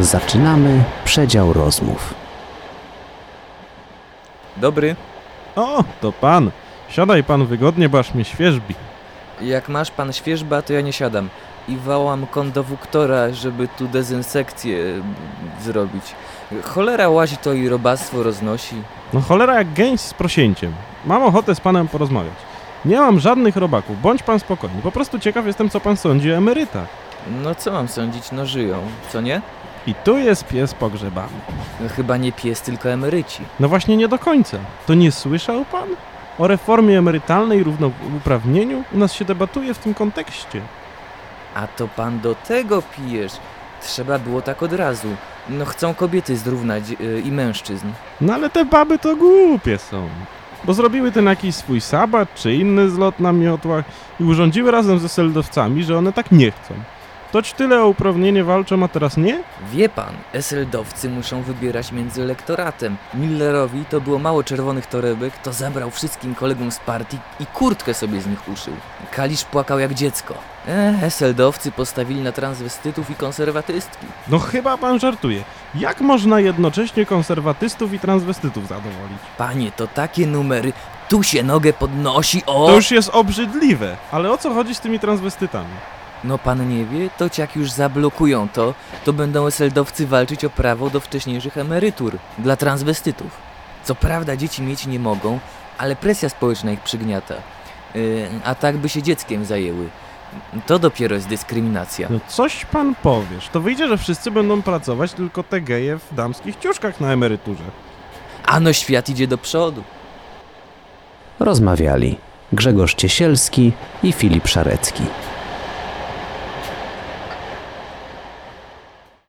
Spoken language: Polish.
Zaczynamy przedział rozmów. Dobry. O, to pan. Siadaj pan wygodnie, bo aż mnie świeżbi. Jak masz pan świeżba, to ja nie siadam. I wołam kondowuktora, żeby tu dezynsekcję mm, zrobić. Cholera łazi to i robactwo roznosi. No cholera jak gęś z prosięciem. Mam ochotę z panem porozmawiać. Nie mam żadnych robaków, bądź pan spokojny. Po prostu ciekaw jestem, co pan sądzi o emerytach. No co mam sądzić, no żyją, co nie? I tu jest pies pogrzebany. No, chyba nie pies, tylko emeryci. No właśnie nie do końca. To nie słyszał pan? O reformie emerytalnej i równouprawnieniu u nas się debatuje w tym kontekście. A to pan do tego pijesz. Trzeba było tak od razu. No chcą kobiety zrównać yy, i mężczyzn. No ale te baby to głupie są. Bo zrobiły ten jakiś swój sabat czy inny zlot na miotłach i urządziły razem ze seldowcami, że one tak nie chcą. Toć tyle o uprawnienie walczą, a teraz nie? Wie pan, eseldowcy muszą wybierać między elektoratem. Millerowi to było mało czerwonych torebek, to zabrał wszystkim kolegom z partii i kurtkę sobie z nich uszył. Kalisz płakał jak dziecko. E, eseldowcy postawili na transwestytów i konserwatystki. No chyba pan żartuje. Jak można jednocześnie konserwatystów i transwestytów zadowolić? Panie, to takie numery, tu się nogę podnosi, o! To już jest obrzydliwe. Ale o co chodzi z tymi transwestytami? No pan nie wie, to jak już zablokują to, to będą eseldowcy walczyć o prawo do wcześniejszych emerytur dla transwestytów. Co prawda dzieci mieć nie mogą, ale presja społeczna ich przygniata. Yy, a tak by się dzieckiem zajęły. To dopiero jest dyskryminacja. No coś pan powiesz. To wyjdzie, że wszyscy będą pracować, tylko te geje w damskich ciuszkach na emeryturze. Ano świat idzie do przodu. Rozmawiali Grzegorz Ciesielski i Filip Szarecki.